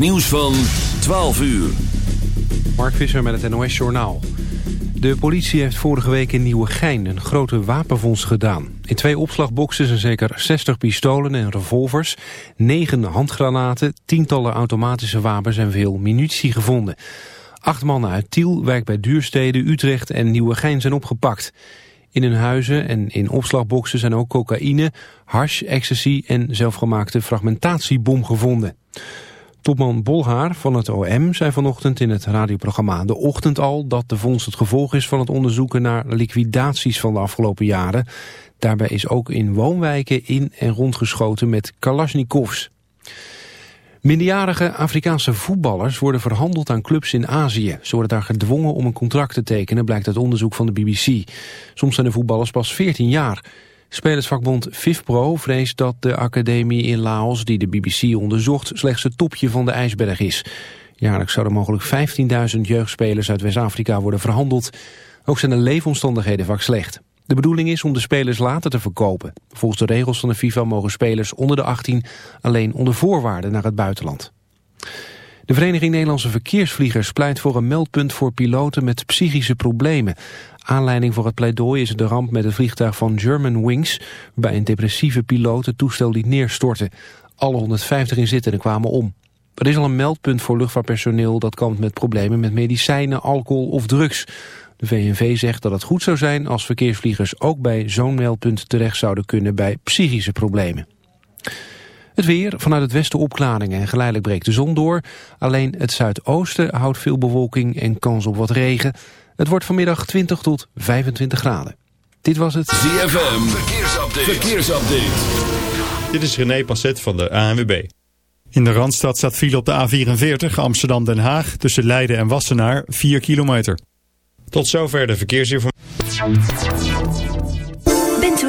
Nieuws van 12 uur. Mark Visser met het NOS Journaal. De politie heeft vorige week in Nieuwegein een grote wapenfonds gedaan. In twee opslagboxen zijn zeker 60 pistolen en revolvers, 9 handgranaten, tientallen automatische wapens en veel munitie gevonden. Acht mannen uit Tiel, Wijk bij Duurstede, Utrecht en Nieuwegein zijn opgepakt. In hun huizen en in opslagboxen zijn ook cocaïne, hash, ecstasy en zelfgemaakte fragmentatiebom gevonden. Topman Bolhaar van het OM zei vanochtend in het radioprogramma De Ochtend al dat de vondst het gevolg is van het onderzoeken naar liquidaties van de afgelopen jaren. Daarbij is ook in woonwijken in en rondgeschoten met kalasjnikovs. Minderjarige Afrikaanse voetballers worden verhandeld aan clubs in Azië. Ze worden daar gedwongen om een contract te tekenen, blijkt uit onderzoek van de BBC. Soms zijn de voetballers pas 14 jaar. Spelersvakbond FIFPro vreest dat de academie in Laos, die de BBC onderzocht, slechts het topje van de ijsberg is. Jaarlijks zouden mogelijk 15.000 jeugdspelers uit West-Afrika worden verhandeld. Ook zijn de leefomstandigheden vaak slecht. De bedoeling is om de spelers later te verkopen. Volgens de regels van de FIFA mogen spelers onder de 18 alleen onder voorwaarden naar het buitenland. De Vereniging Nederlandse Verkeersvliegers pleit voor een meldpunt voor piloten met psychische problemen. Aanleiding voor het pleidooi is de ramp met het vliegtuig van German Wings, waarbij een depressieve piloot het toestel liet neerstorten. Alle 150 inzittenden kwamen om. Er is al een meldpunt voor luchtvaartpersoneel dat kampt met problemen met medicijnen, alcohol of drugs. De VNV zegt dat het goed zou zijn als verkeersvliegers ook bij zo'n meldpunt terecht zouden kunnen bij psychische problemen. Het weer, vanuit het westen opklaringen en geleidelijk breekt de zon door. Alleen het zuidoosten houdt veel bewolking en kans op wat regen. Het wordt vanmiddag 20 tot 25 graden. Dit was het ZFM Verkeersupdate. Verkeersupdate. Dit is René Passet van de ANWB. In de Randstad staat file op de A44 Amsterdam-Den Haag... tussen Leiden en Wassenaar 4 kilometer. Tot zover de verkeersinformatie.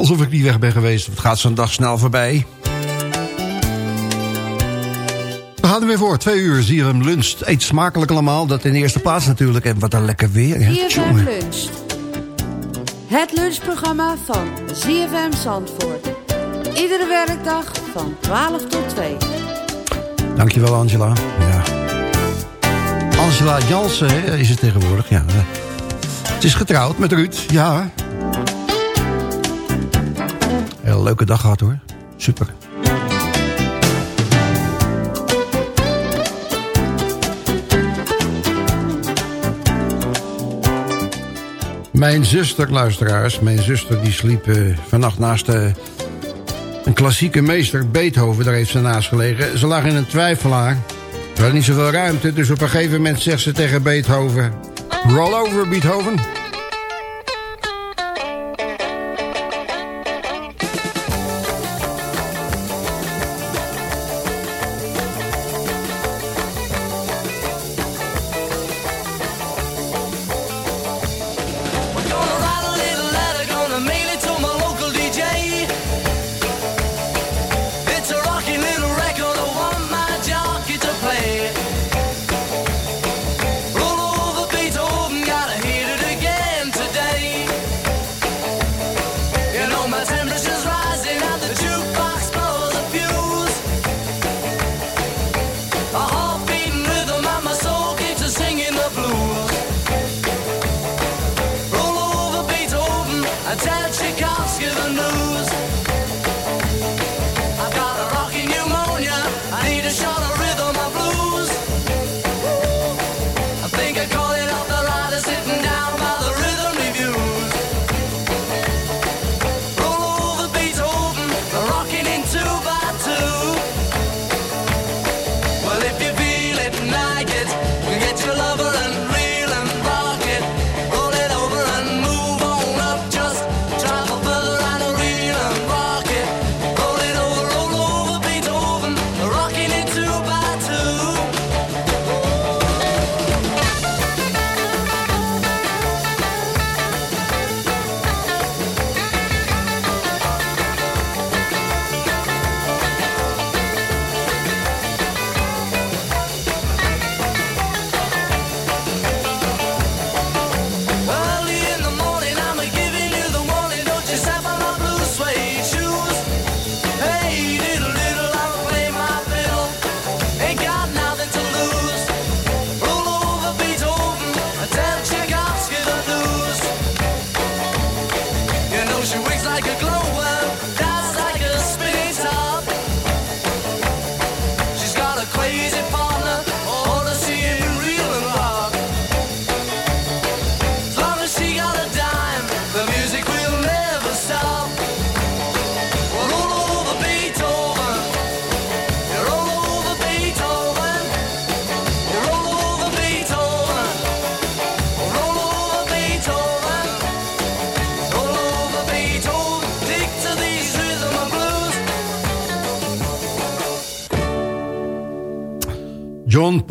Alsof ik niet weg ben geweest. Het gaat zo'n dag snel voorbij. We gaan er weer voor. Twee uur zie je hem lunch. Eet smakelijk allemaal. Dat in de eerste plaats natuurlijk. En wat een lekker weer. ZFM Lunch. Het lunchprogramma van ZFM Zandvoort. Iedere werkdag van 12 tot 2. Dankjewel Angela. Ja. Angela Jansen is het tegenwoordig. Ja. Het is getrouwd met Ruud. Ja. Leuke dag gehad hoor. Super. Mijn zuster, luisteraars, mijn zuster die sliep uh, vannacht naast uh, een klassieke meester, Beethoven, daar heeft ze naast gelegen. Ze lag in een twijfelaar. Er was niet zoveel ruimte, dus op een gegeven moment zegt ze tegen Beethoven... Roll over, Beethoven.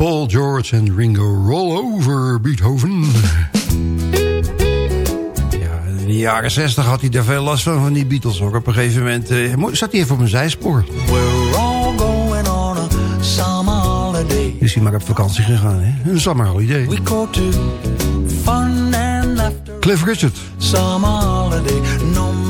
Paul, George en Ringo Roll Over Beethoven. Ja, in de jaren 60 had hij daar veel last van, van die Beatles ook. Op een gegeven moment uh, zat hij even op een zijspoor. We're all going on a summer holiday. Is hij maar op vakantie gegaan, hè? Een summer holiday. We go to fun and laughter. Cliff Richard. Summer holiday, no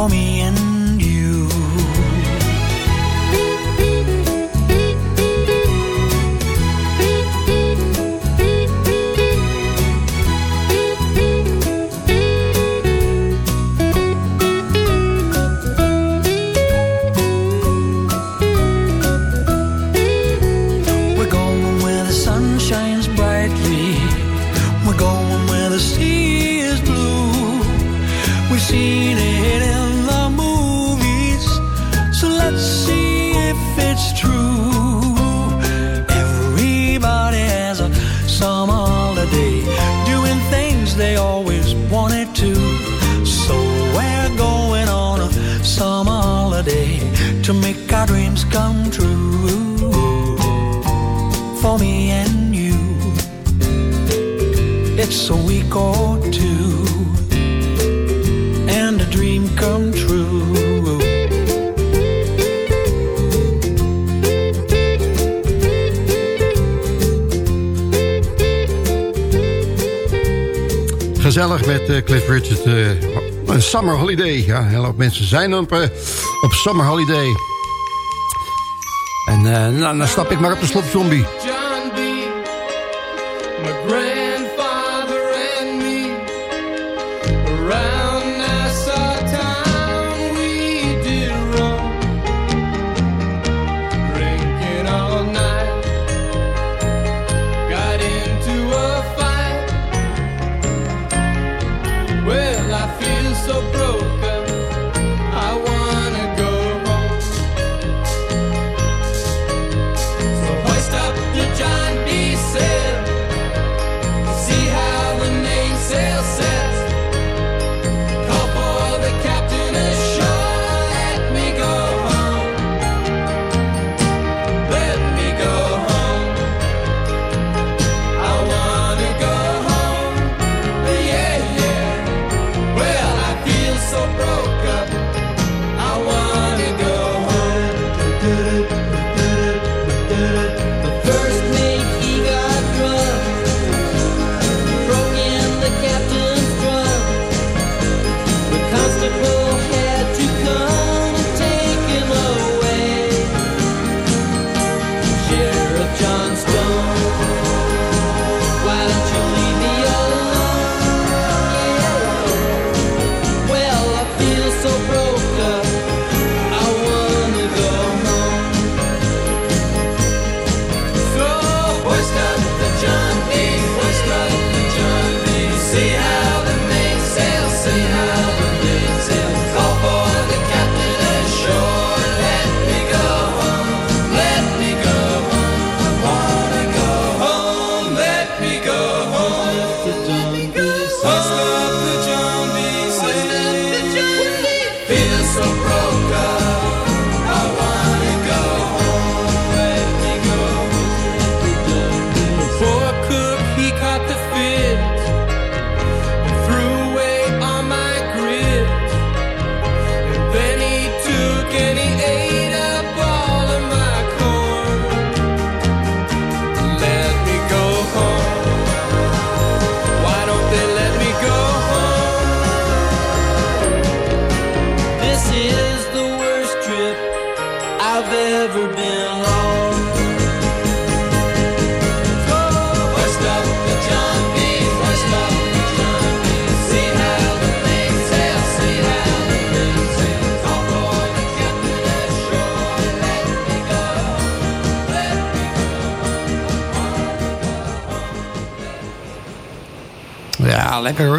for me and It's a week or two and a dream come true. Gezellig met uh, Cliff Richard uh, Een summer holiday. Ja, heel veel mensen zijn op, uh, op summer holiday. En nou, dan stap ik maar op de slopzombie.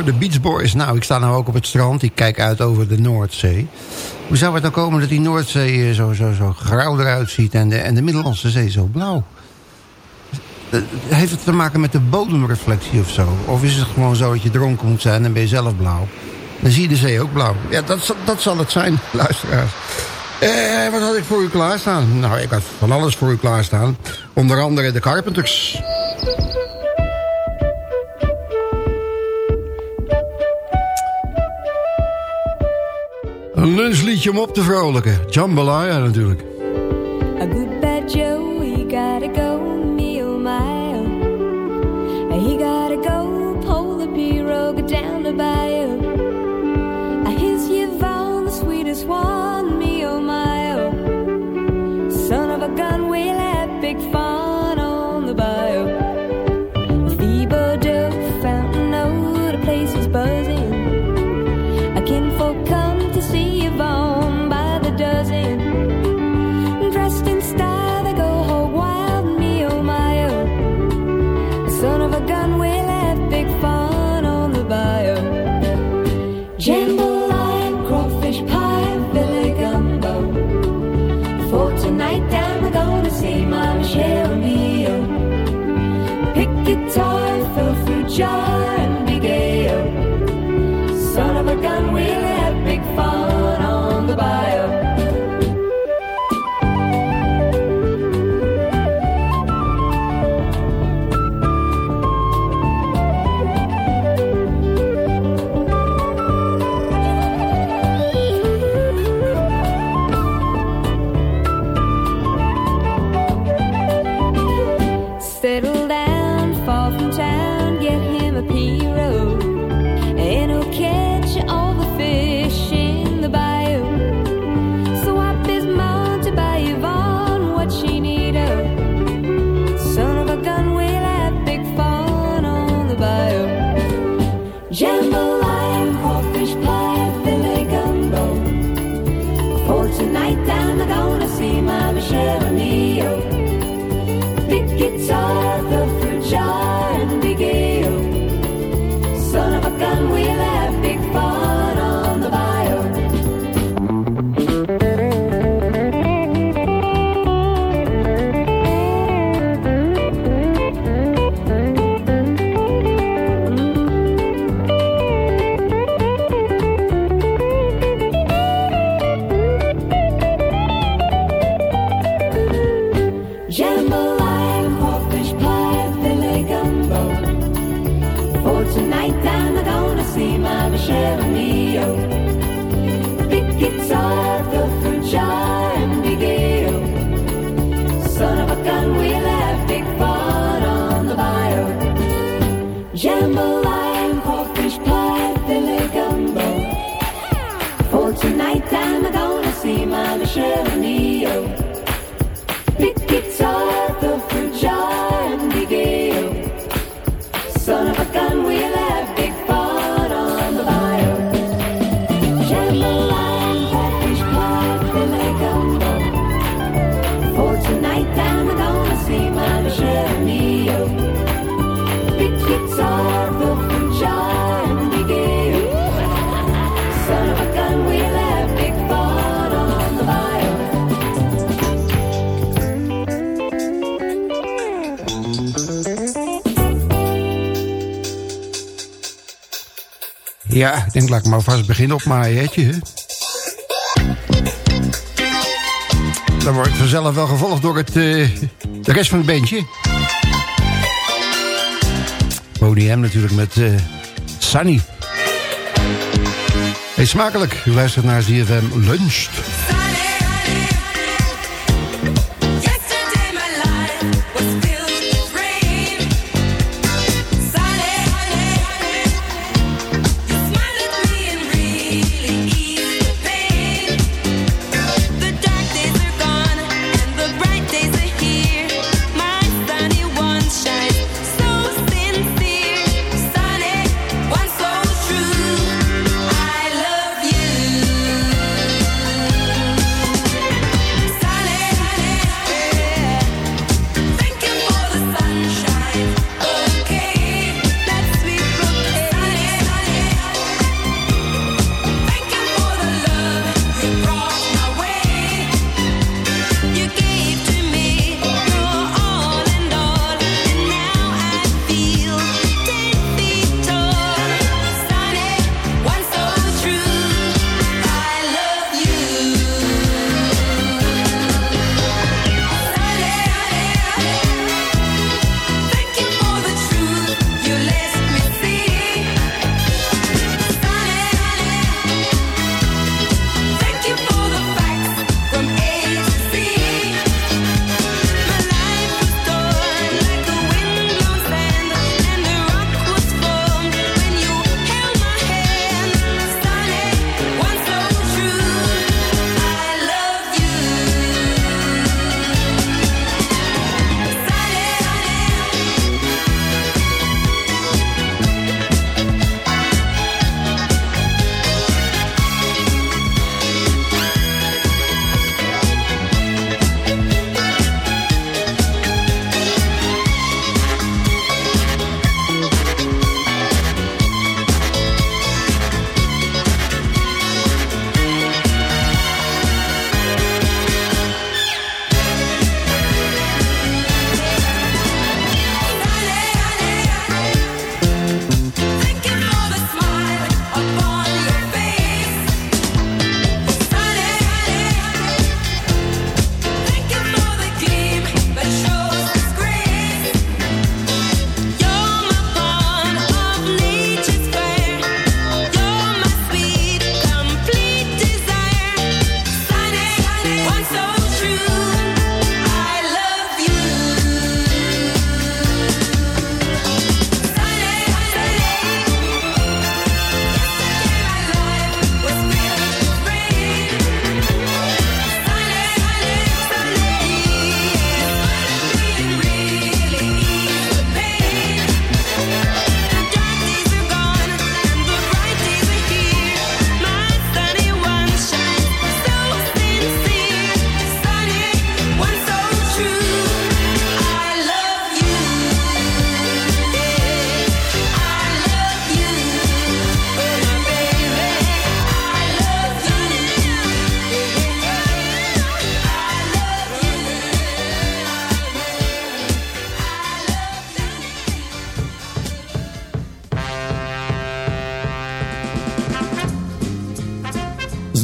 De Beach Boys. Nou, ik sta nou ook op het strand. Ik kijk uit over de Noordzee. Hoe zou het nou komen dat die Noordzee eh, zo, zo, zo grauw eruit ziet... en de, en de Middellandse Zee zo blauw? Eh, heeft het te maken met de bodemreflectie of zo? Of is het gewoon zo dat je dronken moet zijn en ben je zelf blauw? Dan zie je de zee ook blauw. Ja, dat, dat zal het zijn, luisteraars. Eh, wat had ik voor u klaarstaan? Nou, ik had van alles voor u klaarstaan. Onder andere de Carpenters. Een lunchliedje om op te vrolijken. Jambalaya natuurlijk. A good bad Joe, he gotta go, me oh my oh. He gotta go, pull the pirogue down the bayou. His Yvonne, the sweetest one, me oh my. Son of a gun, we'll have big fun Ja, ik denk laat ik maar vast beginnen op mijn? Dan word ik vanzelf wel gevolgd door het, uh, de rest van het bandje. Boney M natuurlijk met uh, Sunny. Hey, smakelijk. U luistert naar ZFM Lunch.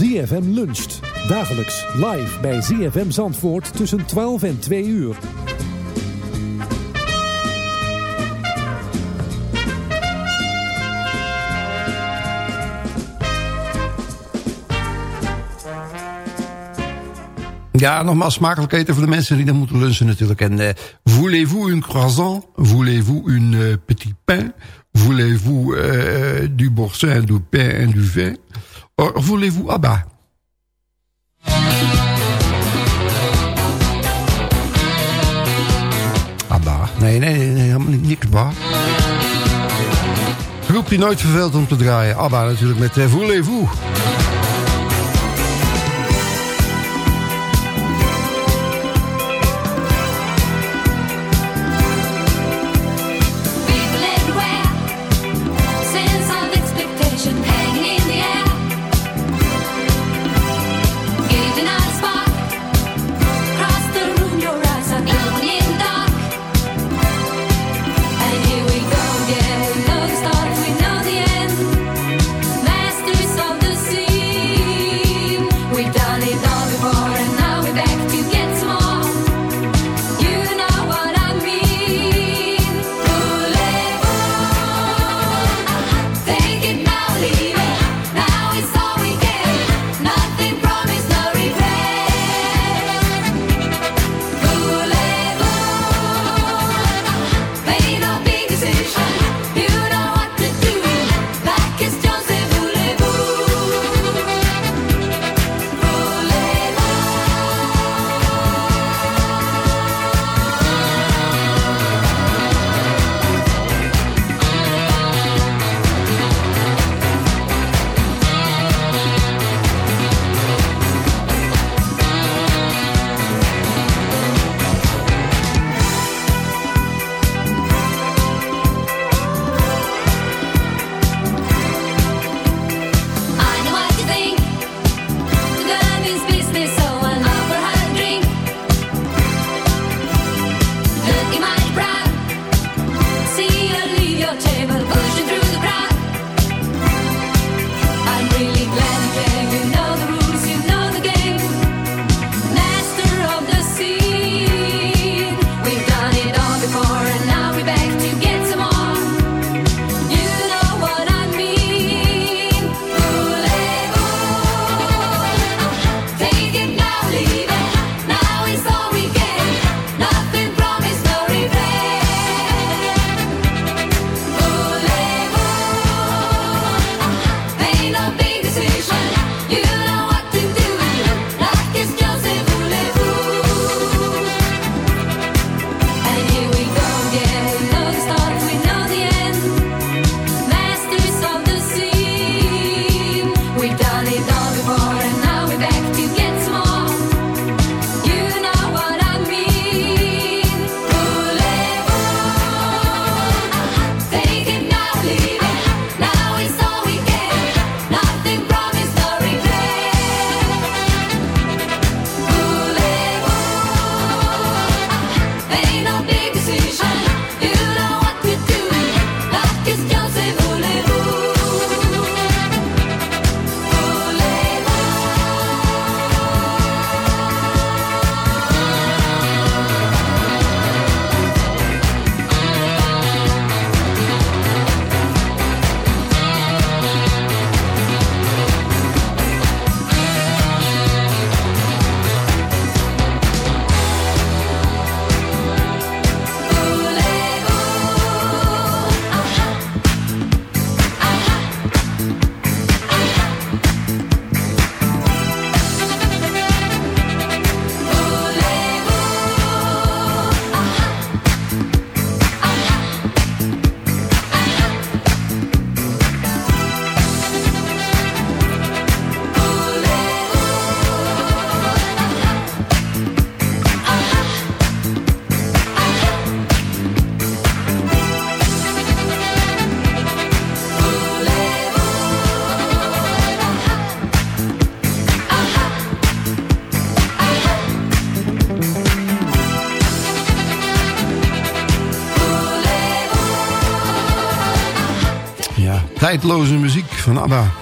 ZFM luncht. Dagelijks live bij ZFM Zandvoort tussen 12 en 2 uur. Ja, nogmaals smakelijk eten voor de mensen die dan moeten lunchen natuurlijk. En uh, voulez-vous un croissant? Voulez-vous un uh, petit pain? Voulez-vous uh, du boursin, du pain en du vin? Voulez-vous abba? Abba. Nee, nee, nee, helemaal niet, niks ba. Groep die nooit verveelt om te draaien. Abba natuurlijk met uh, Voulez-vous. Tijdloze muziek van ABBA.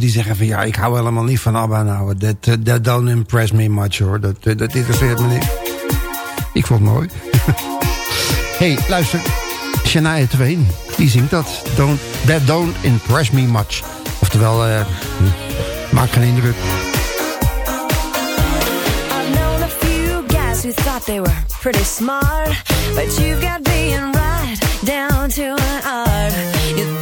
Die zeggen van ja, ik hou helemaal niet van ABBA nou. Dat that don't impress me much hoor. Dat, dat interesseert me niet. Ik vond het mooi. hey, luister. Shania Twain, die zingt dat. Don't, that don't impress me much. Oftewel, uh, maakt geen indruk. who thought they were pretty smart, but you've got being right down to an art.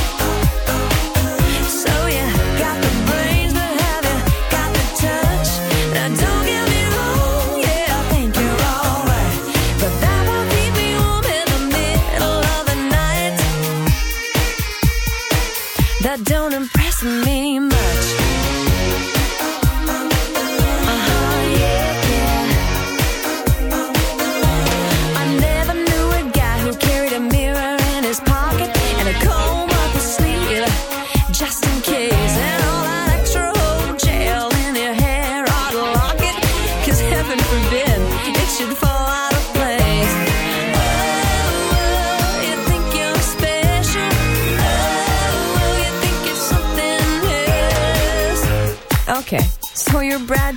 Don't impress me.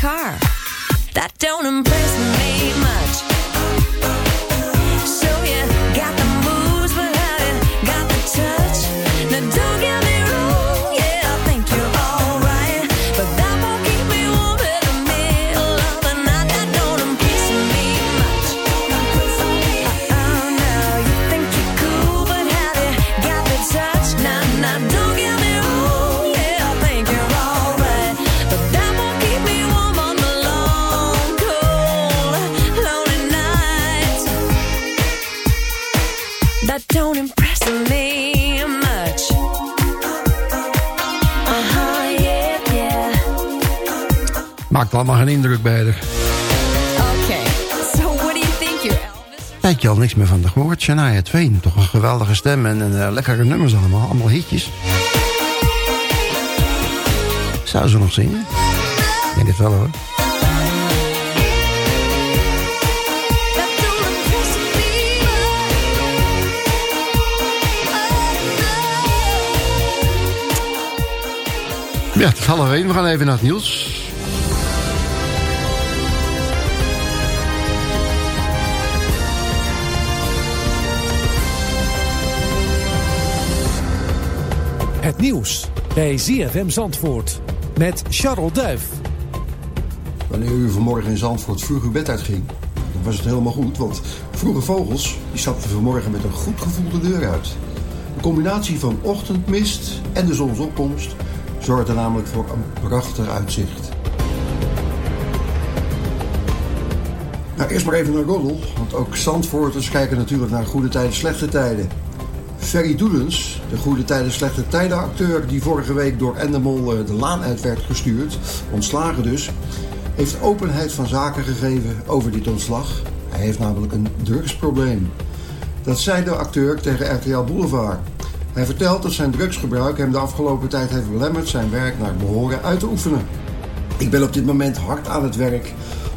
car. Allemaal geen indruk bij haar. Oké, so what do you think you're Elvis? Tijdje al niks meer van de gehoord. Shania Twain, toch een geweldige stem en, en uh, lekkere nummers allemaal. Allemaal hitjes. Zou ze nog zingen? Ik denk het wel hoor. Ja, het is half één. We gaan even naar het nieuws. Het nieuws bij ZFM Zandvoort met Charles Duif. Wanneer u vanmorgen in Zandvoort vroeg uw bed uitging, dan was het helemaal goed. Want vroege vogels die stapten vanmorgen met een goed gevoel de deur uit. Een combinatie van ochtendmist en de zonsopkomst zorgde namelijk voor een prachtig uitzicht. Nou, eerst maar even naar Goddel, want ook Zandvoorters kijken natuurlijk naar goede tijden, slechte tijden. Ferry Doelens, de goede tijden, slechte tijden acteur... die vorige week door Endemol eh, de laan uit werd gestuurd, ontslagen dus... heeft openheid van zaken gegeven over dit ontslag. Hij heeft namelijk een drugsprobleem. Dat zei de acteur tegen RTL Boulevard. Hij vertelt dat zijn drugsgebruik hem de afgelopen tijd heeft belemmerd... zijn werk naar behoren uit te oefenen. Ik ben op dit moment hard aan het werk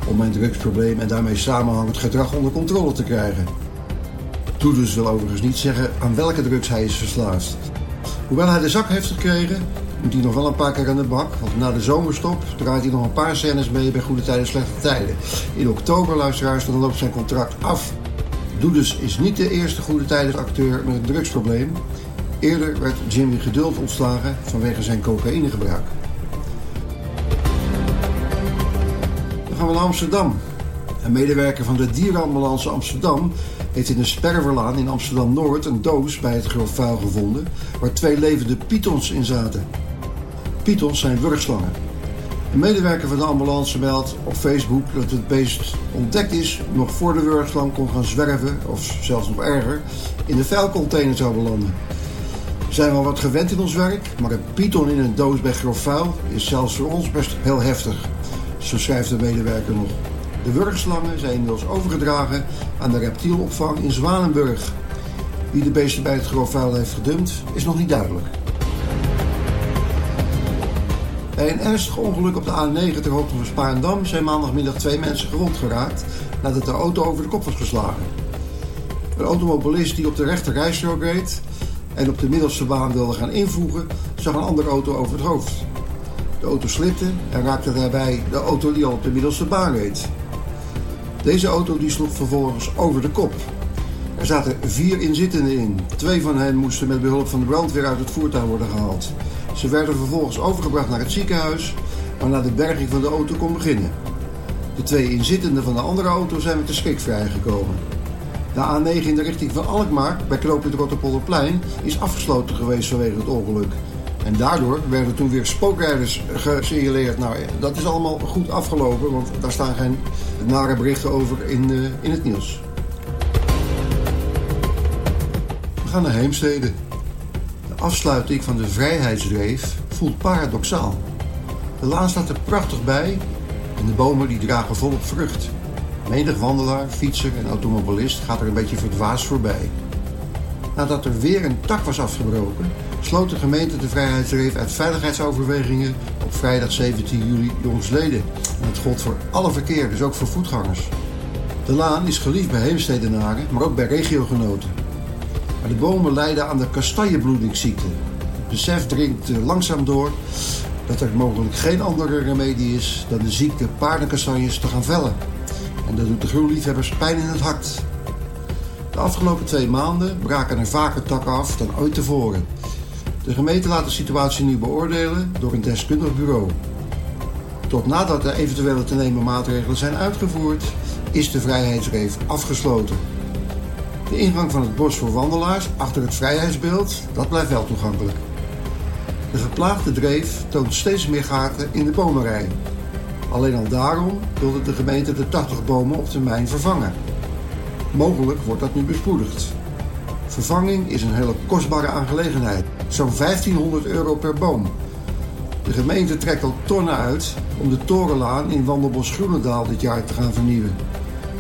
om mijn drugsprobleem en daarmee samenhangend gedrag onder controle te krijgen. Toedus wil overigens niet zeggen aan welke drugs hij is verslaafd. Hoewel hij de zak heeft gekregen, moet hij nog wel een paar keer aan de bak. Want na de zomerstop draait hij nog een paar scènes mee bij Goede Tijden, Slechte Tijden. In oktober, luisteraars, dan loopt zijn contract af. Doedus is niet de eerste Goede Tijden acteur met een drugsprobleem. Eerder werd Jimmy Geduld ontslagen vanwege zijn cocaïnegebruik. Dan gaan we naar Amsterdam. Een medewerker van de dierenambulance Amsterdam heeft in een sperverlaan in Amsterdam-Noord een doos bij het grof vuil gevonden waar twee levende pythons in zaten. Pythons zijn wurgslangen. Een medewerker van de ambulance meldt op Facebook dat het beest ontdekt is nog voor de wurgslang kon gaan zwerven, of zelfs nog erger, in de vuilcontainer zou belanden. We zijn wel wat gewend in ons werk, maar een python in een doos bij grof vuil is zelfs voor ons best heel heftig. Zo schrijft de medewerker nog. De wurgslangen zijn inmiddels overgedragen aan de reptielopvang in Zwanenburg. Wie de beesten bij het grof heeft gedumpt, is nog niet duidelijk. Bij een ernstig ongeluk op de A9 ter hoogte van Spaarndam zijn maandagmiddag twee mensen gewond geraakt nadat de auto over de kop was geslagen. Een automobilist die op de rechter rijstrook reed en op de middelste baan wilde gaan invoegen, zag een andere auto over het hoofd. De auto slipte en raakte daarbij de auto die al op de middelste baan reed. Deze auto die sloeg vervolgens over de kop. Er zaten vier inzittenden in. Twee van hen moesten met behulp van de brandweer uit het voertuig worden gehaald. Ze werden vervolgens overgebracht naar het ziekenhuis, waarna de berging van de auto kon beginnen. De twee inzittenden van de andere auto zijn met de schrik vrijgekomen. De A9 in de richting van Alkmaar, bij knooppunt Rotterpolderplein, is afgesloten geweest vanwege het ongeluk. En daardoor werden toen weer spookrijders gesignaleerd. Nou, dat is allemaal goed afgelopen, want daar staan geen nare berichten over in, uh, in het nieuws. We gaan naar Heemstede. De afsluiting van de Vrijheidsdreef voelt paradoxaal. De laan staat er prachtig bij en de bomen die dragen volop vrucht. Menig wandelaar, fietser en automobilist gaat er een beetje verdwaasd voorbij. Nadat er weer een tak was afgebroken, sloot de gemeente de Vrijheidsreef uit veiligheidsoverwegingen op vrijdag 17 juli jongsleden. En dat gold voor alle verkeer, dus ook voor voetgangers. De laan is geliefd bij Heemstedenaren, maar ook bij regiogenoten. Maar de bomen lijden aan de kastanjebloedingsziekte. Het besef dringt langzaam door dat er mogelijk geen andere remedie is dan de ziekte paardenkastanjes te gaan vellen. En dat doet de groenliefhebbers pijn in het hart. De afgelopen twee maanden braken er vaker takken af dan ooit tevoren. De gemeente laat de situatie nu beoordelen door een deskundig bureau. Tot nadat de eventuele te nemen maatregelen zijn uitgevoerd, is de vrijheidsreef afgesloten. De ingang van het bos voor wandelaars achter het vrijheidsbeeld, dat blijft wel toegankelijk. De geplaagde dreef toont steeds meer gaten in de bomenrij. Alleen al daarom wilde de gemeente de 80 bomen op termijn vervangen. Mogelijk wordt dat nu bespoedigd. Vervanging is een hele kostbare aangelegenheid. Zo'n 1500 euro per boom. De gemeente trekt al tonnen uit om de Torenlaan in Wandelbos Groenendaal dit jaar te gaan vernieuwen.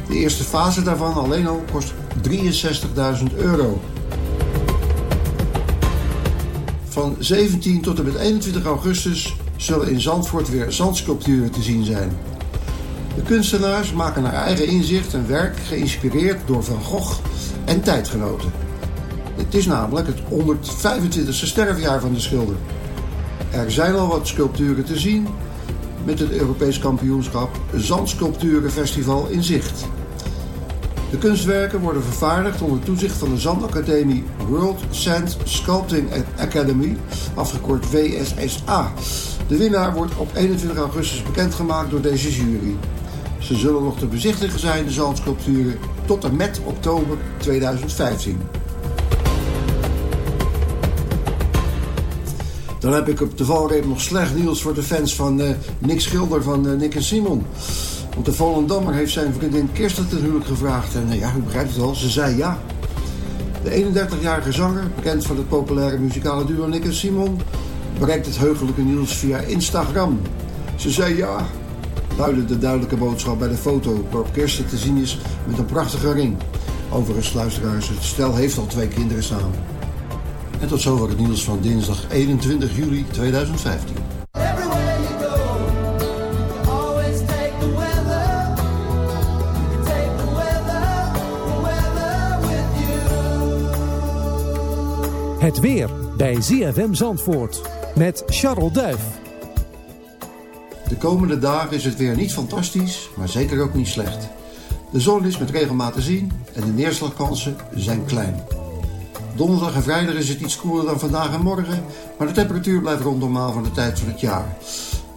De eerste fase daarvan alleen al kost 63.000 euro. Van 17 tot en met 21 augustus zullen in Zandvoort weer zandsculpturen te zien zijn. De kunstenaars maken naar eigen inzicht een werk geïnspireerd door Van Gogh en tijdgenoten. Het is namelijk het 125e sterfjaar van de schilder. Er zijn al wat sculpturen te zien met het Europees kampioenschap Zandsculpturenfestival in zicht. De kunstwerken worden vervaardigd onder toezicht van de Zandacademie World Sand Sculpting Academy, afgekort WSSA. De winnaar wordt op 21 augustus bekendgemaakt door deze jury. Ze zullen nog te bezichtigen zijn, de zandsculpturen, tot en met oktober 2015. Dan heb ik op de valreep nog slecht nieuws voor de fans van uh, Nick Schilder van uh, Nick en Simon. Want de Volendammer heeft zijn vriendin Kirsten ten huwelijk gevraagd. En uh, ja, u begrijpt het al, ze zei ja. De 31-jarige zanger, bekend van het populaire muzikale duo Nick en Simon... bereikt het heugelijke nieuws via Instagram. Ze zei ja, luidde de duidelijke boodschap bij de foto... waarop Kirsten te zien is met een prachtige ring. Overigens, luisteraars, het stel heeft al twee kinderen samen. En tot zover het nieuws van dinsdag 21 juli 2015. Het weer bij ZFM Zandvoort met Charles Duif. De komende dagen is het weer niet fantastisch, maar zeker ook niet slecht. De zon is met regelmaat te zien en de neerslagkansen zijn klein. Donderdag en vrijdag is het iets koeler dan vandaag en morgen, maar de temperatuur blijft rond normaal van de tijd van het jaar.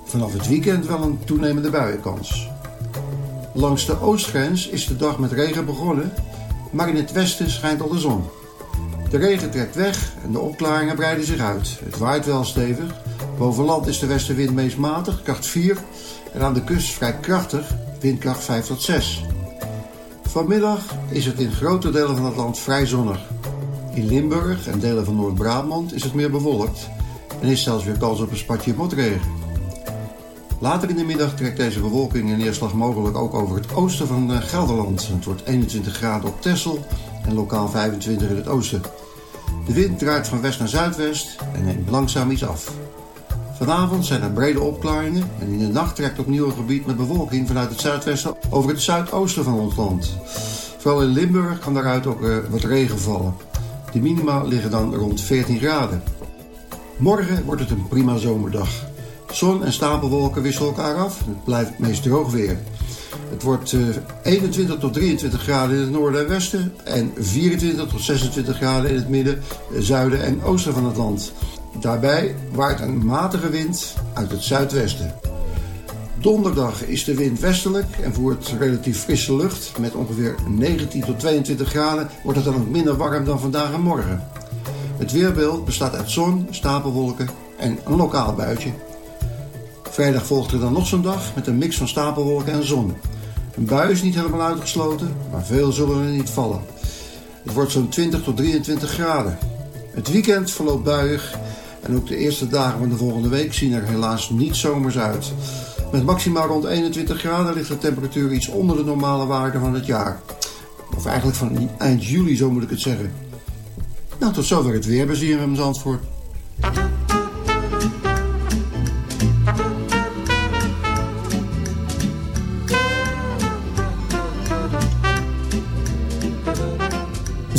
Vanaf het weekend wel een toenemende buienkans. Langs de oostgrens is de dag met regen begonnen, maar in het westen schijnt al de zon. De regen trekt weg en de opklaringen breiden zich uit. Het waait wel stevig. Boven land is de westenwind meest matig, kracht 4. En aan de kust vrij krachtig, windkracht 5 tot 6. Vanmiddag is het in grote delen van het land vrij zonnig. In Limburg en delen van Noord-Brabant is het meer bewolkt en is zelfs weer kans op een spatje motregen. Later in de middag trekt deze bewolking en neerslag mogelijk ook over het oosten van eh, Gelderland. Het wordt 21 graden op Texel en lokaal 25 in het oosten. De wind draait van west naar zuidwest en neemt langzaam iets af. Vanavond zijn er brede opklaringen en in de nacht trekt opnieuw een gebied met bewolking vanuit het zuidwesten over het zuidoosten van ons land. Vooral in Limburg kan daaruit ook uh, wat regen vallen. De minima liggen dan rond 14 graden. Morgen wordt het een prima zomerdag. Zon en stapelwolken wisselen elkaar af. Het blijft meest droog weer. Het wordt 21 eh, tot 23 graden in het noorden en westen en 24 tot 26 graden in het midden, zuiden en oosten van het land. Daarbij waait een matige wind uit het zuidwesten. Donderdag is de wind westelijk en voert relatief frisse lucht. Met ongeveer 19 tot 22 graden wordt het dan ook minder warm dan vandaag en morgen. Het weerbeeld bestaat uit zon, stapelwolken en een lokaal buitje. Vrijdag volgt er dan nog zo'n dag met een mix van stapelwolken en zon. Een bui is niet helemaal uitgesloten, maar veel zullen er niet vallen. Het wordt zo'n 20 tot 23 graden. Het weekend verloopt buiig en ook de eerste dagen van de volgende week zien er helaas niet zomers uit. Met maximaal rond 21 graden ligt de temperatuur iets onder de normale waarde van het jaar. Of eigenlijk van eind juli, zo moet ik het zeggen. Nou, tot zover het weer bij ZFM Zandvoort.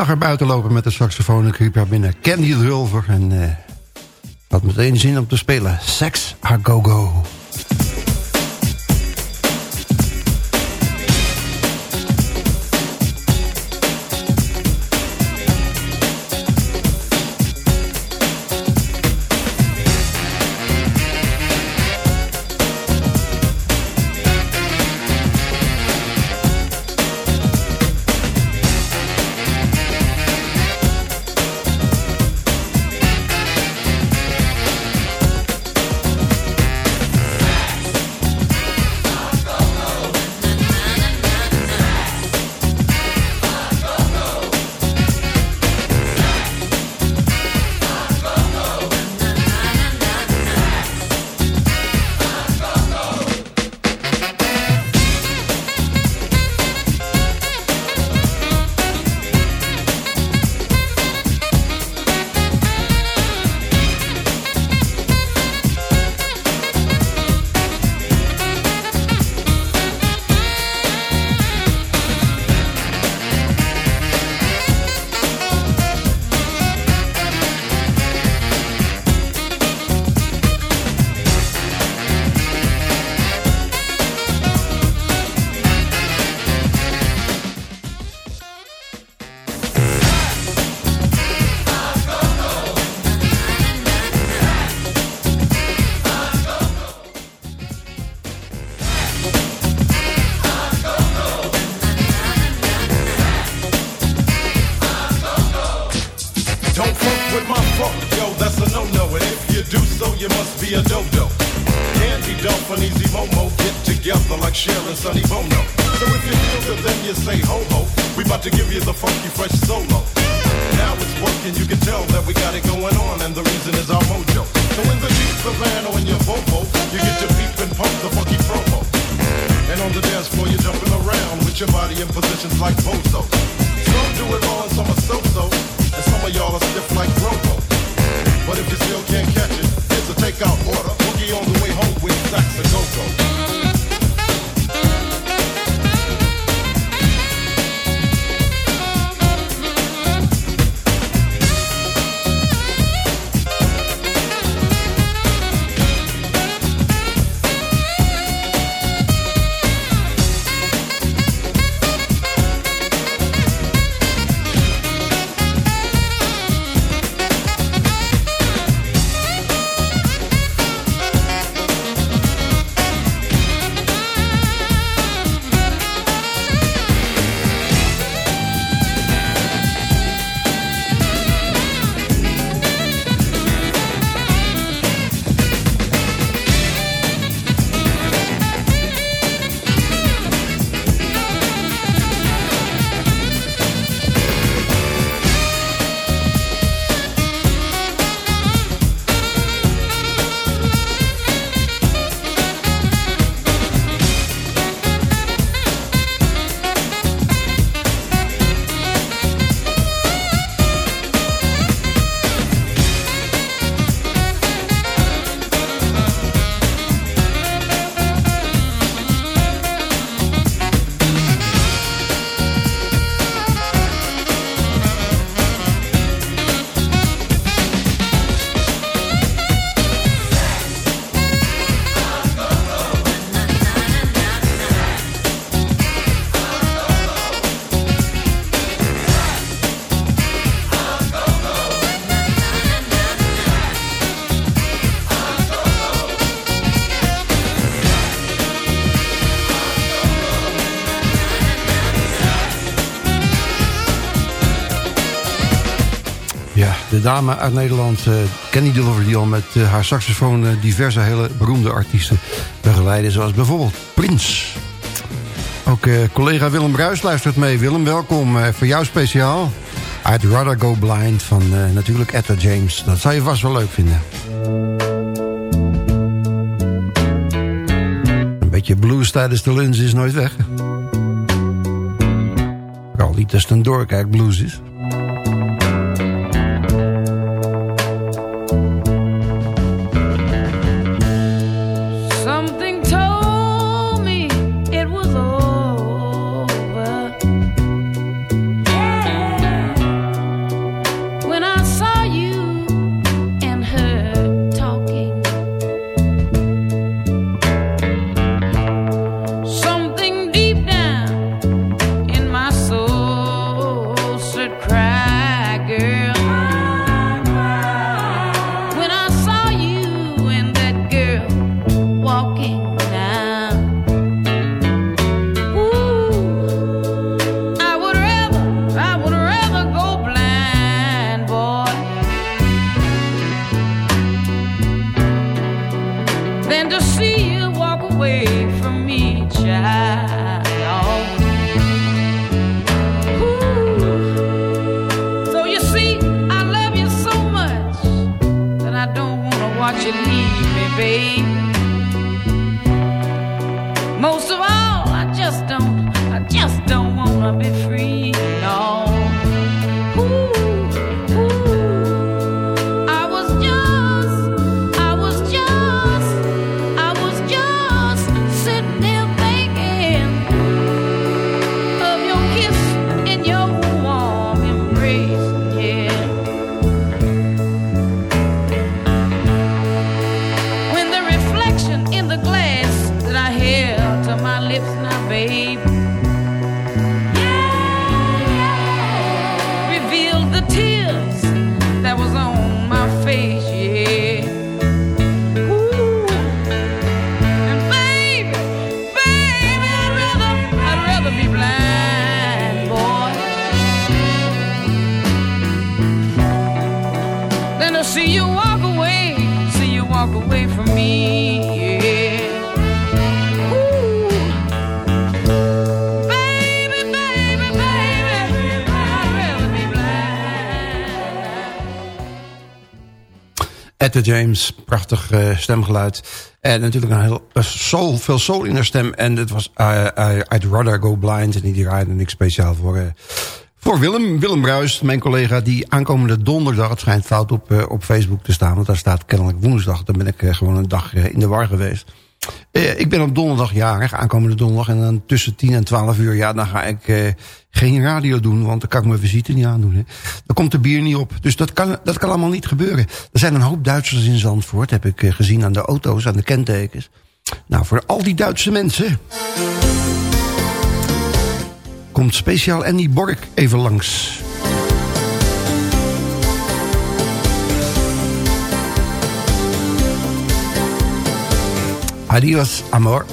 zag haar buiten lopen met de saxofoon. Ik riep haar binnen. Candy Dulver. En had meteen zin om te spelen. Sex a Go be a dodo. Candy, Dolph, and Easy Momo get together like Cher and Sonny Bono. So if you feel good, then you say ho ho. We about to give you the funky fresh solo. Now it's working, you can tell that we got it going on, and the reason is our mojo. So in the Jeep, van, or in your Volvo, you get to peep and pump the funky promo. And on the dance floor, you're jumping around with your body in positions like Bozo. Some do it all and some are so-so, and some of y'all are stiff like Robo. But if you still can't catch it, here's a takeout order. Boogie on the way home with Sax and Go-Go. Dame uit Nederland, uh, die al met uh, haar saxofoon uh, diverse hele beroemde artiesten begeleiden. Zoals bijvoorbeeld Prins. Ook collega Willem Bruis luistert mee. Willem, welkom. voor jou speciaal. I'd Rather Go Blind van natuurlijk Etta James. Dat zou je vast wel leuk vinden. Een beetje blues tijdens de lunch is nooit weg. Al niet als het een doorkijk blues is. James, prachtig uh, stemgeluid. En natuurlijk een heel soul, veel soul in haar stem. En het was uh, I'd Rather Go Blind. En die draaide ik speciaal voor, voor Willem. Willem Bruis, mijn collega, die aankomende donderdag... het schijnt fout op, op Facebook te staan, want daar staat kennelijk woensdag. Dan ben ik gewoon een dag in de war geweest. Uh, ik ben op donderdag jarig, aankomende donderdag. En dan tussen 10 en 12 uur, ja, dan ga ik uh, geen radio doen. Want dan kan ik mijn visite niet aandoen. Hè. Dan komt de bier niet op. Dus dat kan, dat kan allemaal niet gebeuren. Er zijn een hoop Duitsers in Zandvoort, heb ik uh, gezien aan de auto's, aan de kentekens. Nou, voor al die Duitse mensen... komt speciaal Andy Bork even langs. Adios, amor.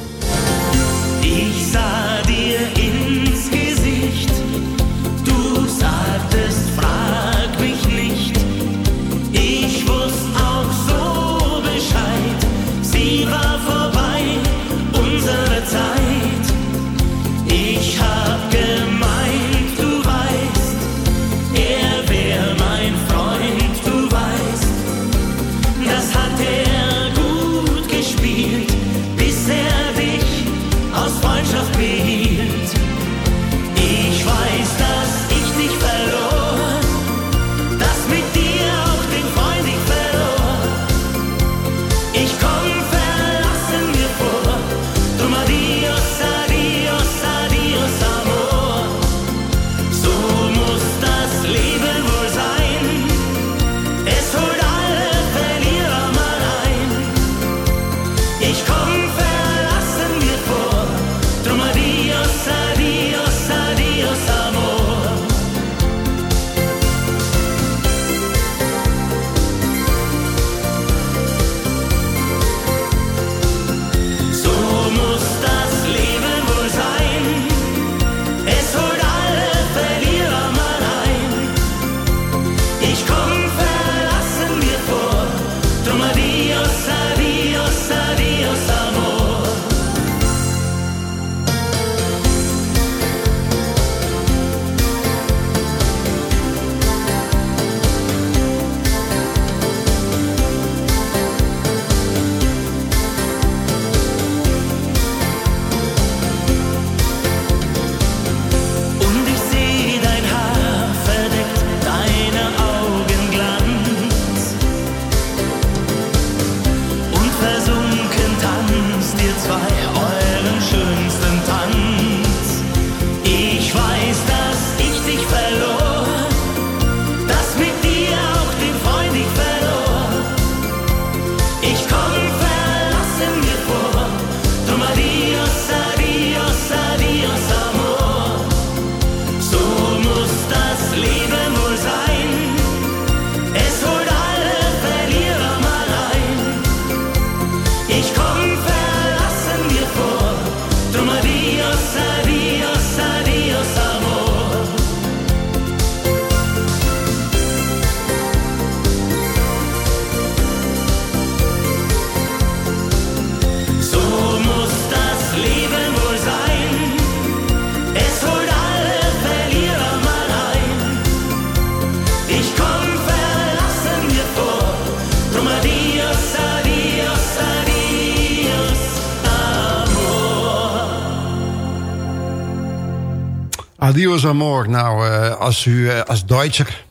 Adios amor. Nou, uh, als u uh, als Duitser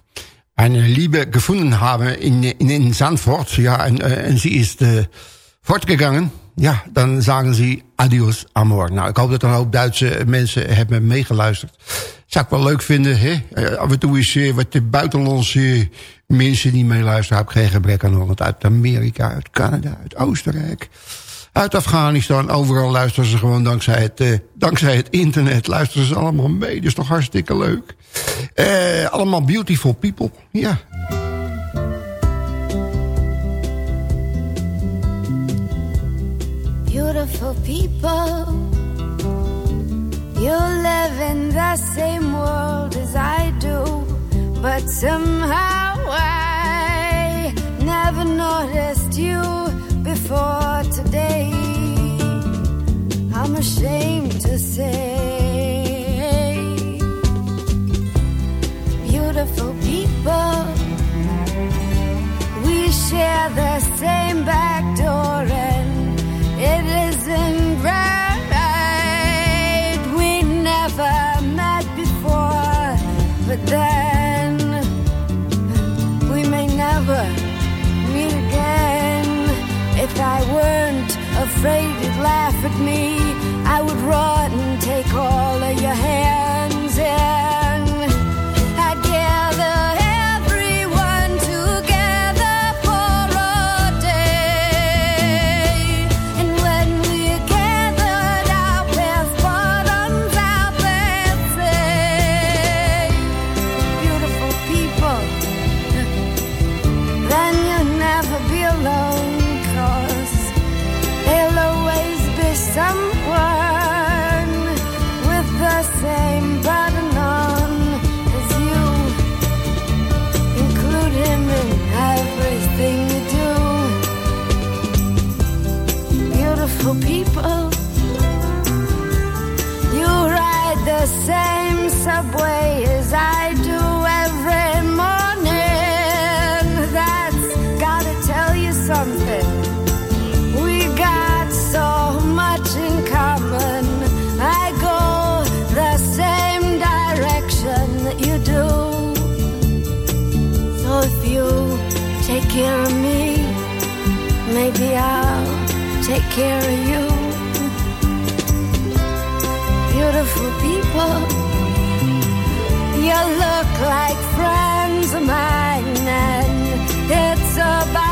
eine Liebe gefunden haben in, in, in Zandvoort, ja, en, uh, en sie ist uh, fortgegangen, ja, dan zeggen ze adios amor. Nou, ik hoop dat een hoop Duitse mensen hebben meegeluisterd. Zou ik wel leuk vinden, hè? Af en toe is wat de buitenlandse mensen die meeluisteren, heb ik geen gebrek aan. Want uit Amerika, uit Canada, uit Oostenrijk, uit Afghanistan, overal luisteren ze gewoon dankzij het, uh, dankzij het internet. Luisteren ze allemaal mee, dat is toch hartstikke leuk. Uh, allemaal beautiful people, ja. Beautiful people, you live in the same world as I do, but somehow I never noticed you for today. I'm ashamed to say, beautiful people, we share the same back door, and it isn't right. We never met before, but then If I weren't afraid you'd laugh at me, I would run and take all of your hands take care of you beautiful people. You look like friends of mine, and it's about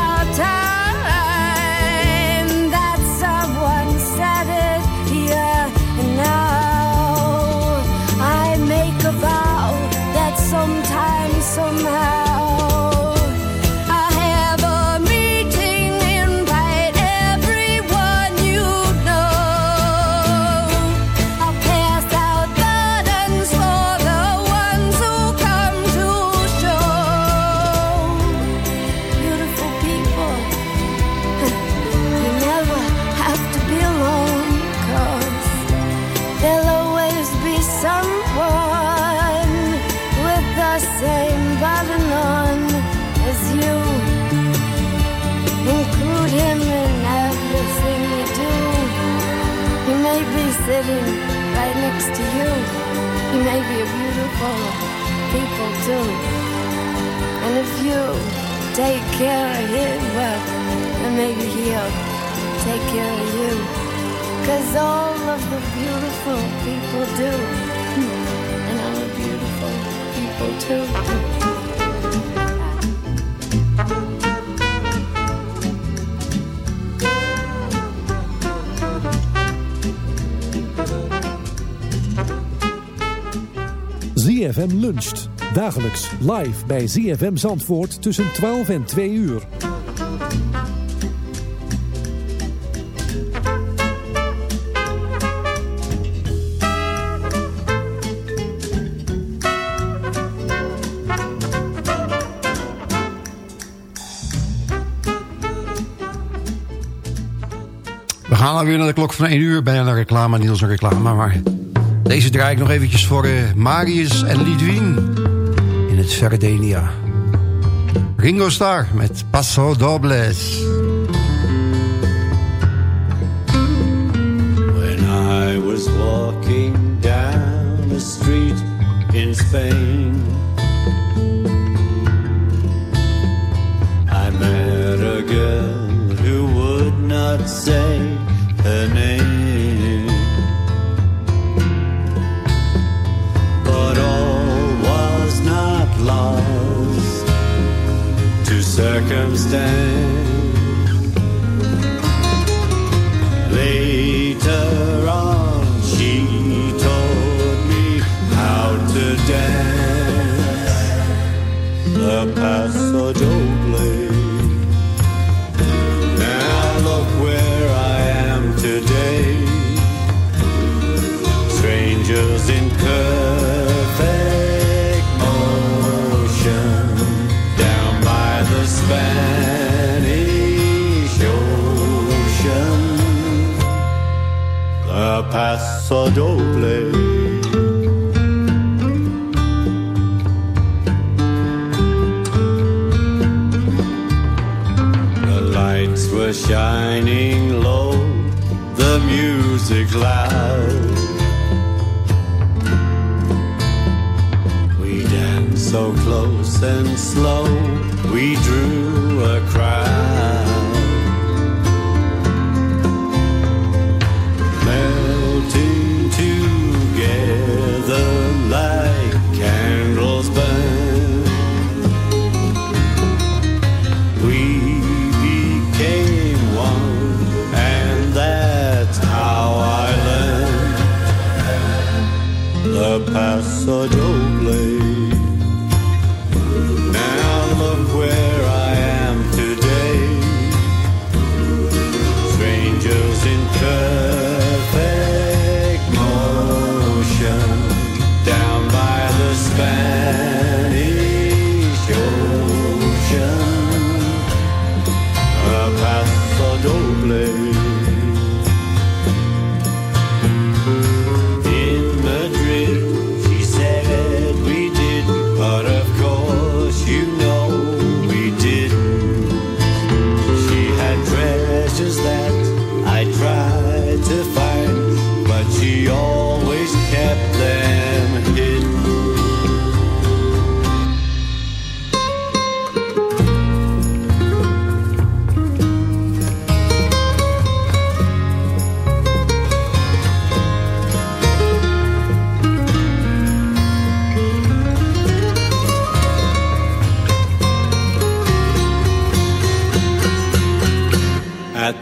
people. And if you take care of him, well, then maybe he'll take care of you. Cause all of the beautiful people do. And I'm a beautiful people too. ZFM luncht. Dagelijks live bij ZFM Zandvoort tussen 12 en 2 uur. We gaan alweer naar de klok van 1 uur. Bijna naar reclame, niet als een reclame. Maar deze draai ik nog eventjes voor eh, Marius en Lidwien. Het Verdenia. Ringo Starr met Paso Dobles. When I was walking down a street in Spain, I met a girl who would not say her name. Lost to circumstance. Later on, she told me how to dance the Paso Doble. Now look where I am today. Strangers Paso Doble. The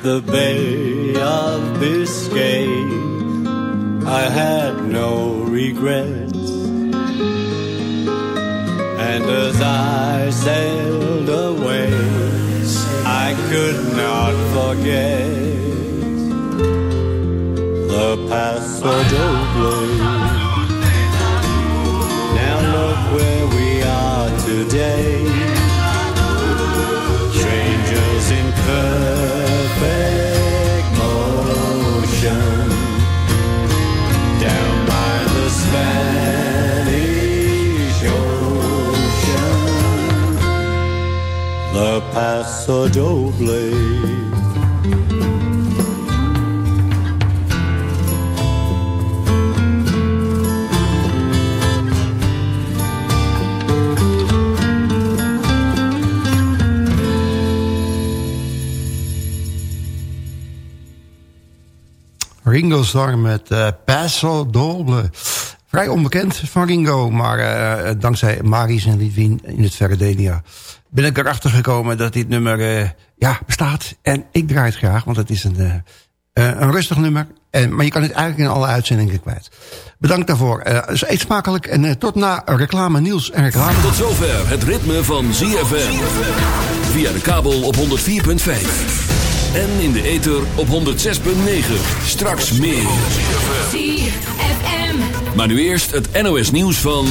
the Bay of Biscay, I had no regrets. And as I sailed away, I could not forget the Paso. Paso Doble. Ringo Starr met eh, Paso Doble. Vrij onbekend van Ringo, maar eh, dankzij Maris en Lidwien in het verre Denia... ben ik erachter gekomen dat dit nummer eh, ja, bestaat. En ik draai het graag, want het is een, eh, eh, een rustig nummer. En, maar je kan het eigenlijk in alle uitzendingen kwijt. Bedankt daarvoor. Eh eet smakelijk en tot na reclame Niels en reclame. Tot zover het ritme van ZFM. Via de kabel op 104.5. En in de ether op 106.9. Straks meer. ZFM. Maar nu eerst het NOS nieuws van...